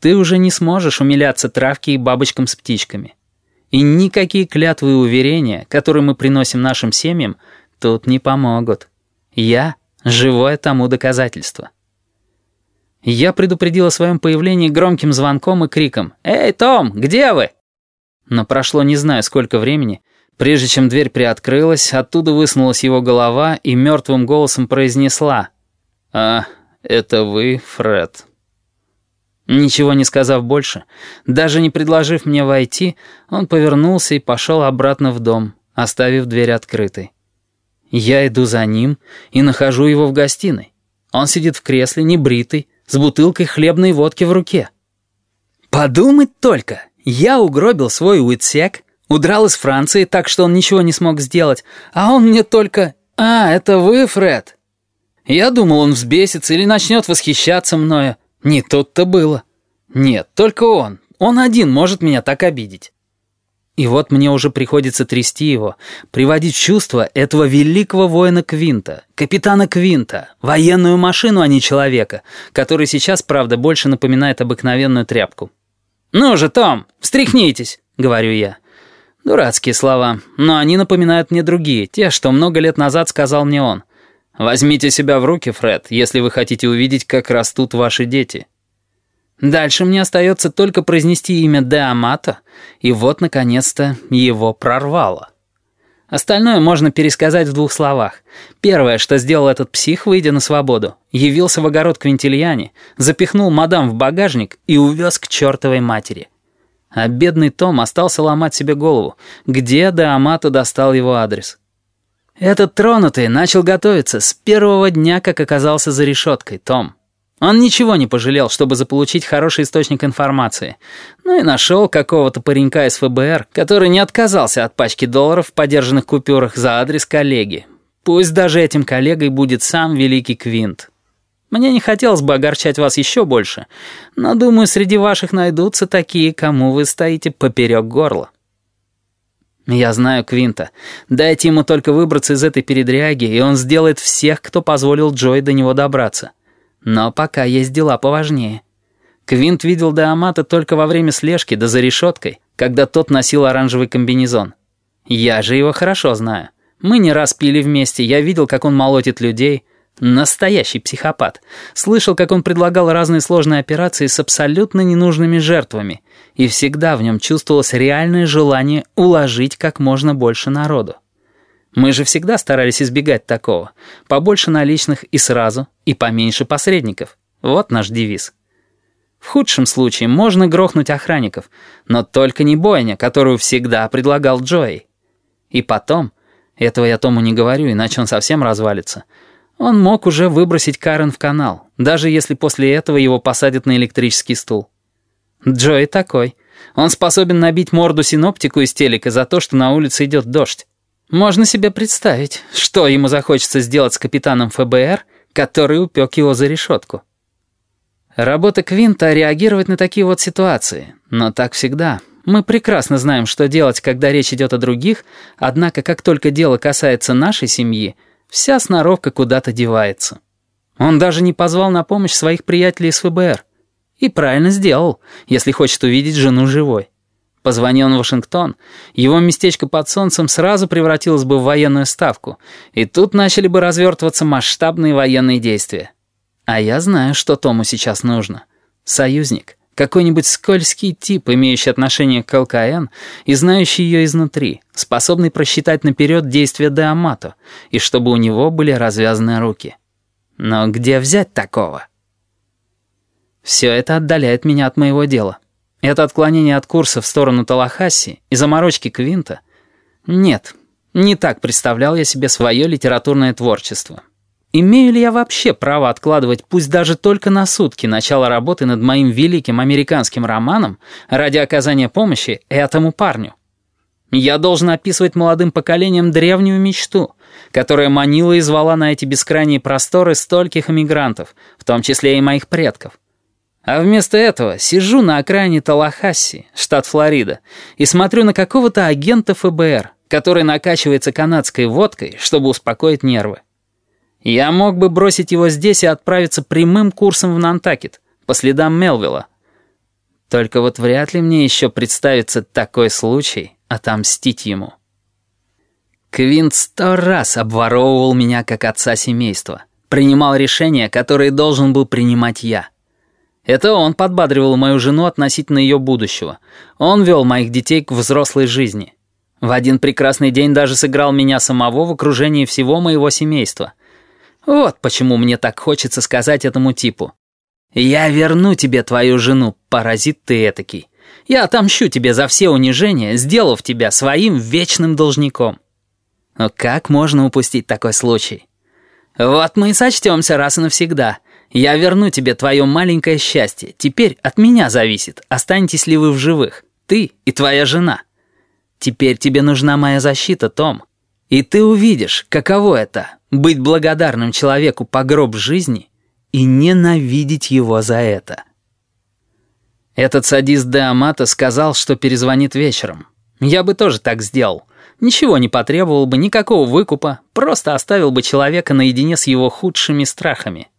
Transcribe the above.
ты уже не сможешь умиляться травке и бабочкам с птичками. И никакие клятвы и уверения, которые мы приносим нашим семьям, тут не помогут. Я — живое тому доказательство. Я предупредил о своем появлении громким звонком и криком «Эй, Том, где вы?» Но прошло не знаю сколько времени, прежде чем дверь приоткрылась, оттуда высунулась его голова и мертвым голосом произнесла «А, это вы, Фред». Ничего не сказав больше, даже не предложив мне войти, он повернулся и пошел обратно в дом, оставив дверь открытой. Я иду за ним и нахожу его в гостиной. Он сидит в кресле, небритый, с бутылкой хлебной водки в руке. Подумать только, я угробил свой уитсек, удрал из Франции так, что он ничего не смог сделать, а он мне только «А, это вы, Фред?» Я думал, он взбесится или начнет восхищаться мною. Не тут-то было. Нет, только он. Он один может меня так обидеть. И вот мне уже приходится трясти его, приводить в чувство этого великого воина Квинта, капитана Квинта, военную машину, а не человека, который сейчас, правда, больше напоминает обыкновенную тряпку. «Ну же, Том, встряхнитесь», — говорю я. Дурацкие слова, но они напоминают мне другие, те, что много лет назад сказал мне он. «Возьмите себя в руки, Фред, если вы хотите увидеть, как растут ваши дети». Дальше мне остается только произнести имя Де Амато, и вот, наконец-то, его прорвало. Остальное можно пересказать в двух словах. Первое, что сделал этот псих, выйдя на свободу, явился в огород Квинтильяне, запихнул мадам в багажник и увез к чертовой матери. А бедный Том остался ломать себе голову, где Де Амато достал его адрес. Этот тронутый начал готовиться с первого дня, как оказался за решеткой, Том. Он ничего не пожалел, чтобы заполучить хороший источник информации. Ну и нашел какого-то паренька из ФБР, который не отказался от пачки долларов в подержанных купюрах за адрес коллеги. Пусть даже этим коллегой будет сам великий Квинт. Мне не хотелось бы огорчать вас еще больше, но, думаю, среди ваших найдутся такие, кому вы стоите поперек горла. Я знаю Квинта. Дайте ему только выбраться из этой передряги, и он сделает всех, кто позволил Джой до него добраться. Но пока есть дела поважнее. Квинт видел Деамата только во время слежки да за решеткой, когда тот носил оранжевый комбинезон. Я же его хорошо знаю. Мы не раз пили вместе, я видел, как он молотит людей. Настоящий психопат. Слышал, как он предлагал разные сложные операции с абсолютно ненужными жертвами. И всегда в нем чувствовалось реальное желание уложить как можно больше народу. Мы же всегда старались избегать такого. Побольше наличных и сразу, и поменьше посредников. Вот наш девиз. В худшем случае можно грохнуть охранников, но только не бойня, которую всегда предлагал Джои. И потом, этого я Тому не говорю, иначе он совсем развалится, он мог уже выбросить Карен в канал, даже если после этого его посадят на электрический стул. Джои такой. Он способен набить морду синоптику из телека за то, что на улице идет дождь. Можно себе представить, что ему захочется сделать с капитаном ФБР, который упек его за решетку. Работа Квинта — реагировать на такие вот ситуации. Но так всегда. Мы прекрасно знаем, что делать, когда речь идет о других, однако как только дело касается нашей семьи, вся сноровка куда-то девается. Он даже не позвал на помощь своих приятелей из ФБР. И правильно сделал, если хочет увидеть жену живой. Позвони он в Вашингтон, его местечко под солнцем сразу превратилось бы в военную ставку, и тут начали бы развертываться масштабные военные действия. А я знаю, что Тому сейчас нужно. Союзник. Какой-нибудь скользкий тип, имеющий отношение к ЛКН и знающий ее изнутри, способный просчитать наперед действия Деамато, и чтобы у него были развязаны руки. Но где взять такого? Все это отдаляет меня от моего дела. Это отклонение от курса в сторону Талахаси и заморочки Квинта? Нет, не так представлял я себе свое литературное творчество. Имею ли я вообще право откладывать, пусть даже только на сутки, начало работы над моим великим американским романом ради оказания помощи этому парню? Я должен описывать молодым поколениям древнюю мечту, которая манила и звала на эти бескрайние просторы стольких эмигрантов, в том числе и моих предков. А вместо этого сижу на окраине Талахасси, штат Флорида, и смотрю на какого-то агента ФБР, который накачивается канадской водкой, чтобы успокоить нервы. Я мог бы бросить его здесь и отправиться прямым курсом в Нантакет, по следам Мелвилла. Только вот вряд ли мне еще представится такой случай отомстить ему. Квинт сто раз обворовывал меня как отца семейства, принимал решения, которые должен был принимать я. Это он подбадривал мою жену относительно ее будущего. Он вел моих детей к взрослой жизни. В один прекрасный день даже сыграл меня самого в окружении всего моего семейства. Вот почему мне так хочется сказать этому типу. «Я верну тебе твою жену, паразит ты этакий. Я отомщу тебе за все унижения, сделав тебя своим вечным должником». Но как можно упустить такой случай? Вот мы и сочтемся раз и навсегда. Я верну тебе твое маленькое счастье. Теперь от меня зависит, останетесь ли вы в живых, ты и твоя жена. Теперь тебе нужна моя защита, Том. И ты увидишь, каково это — быть благодарным человеку по гроб жизни и ненавидеть его за это. Этот садист де сказал, что перезвонит вечером. Я бы тоже так сделал. Ничего не потребовал бы, никакого выкупа, просто оставил бы человека наедине с его худшими страхами —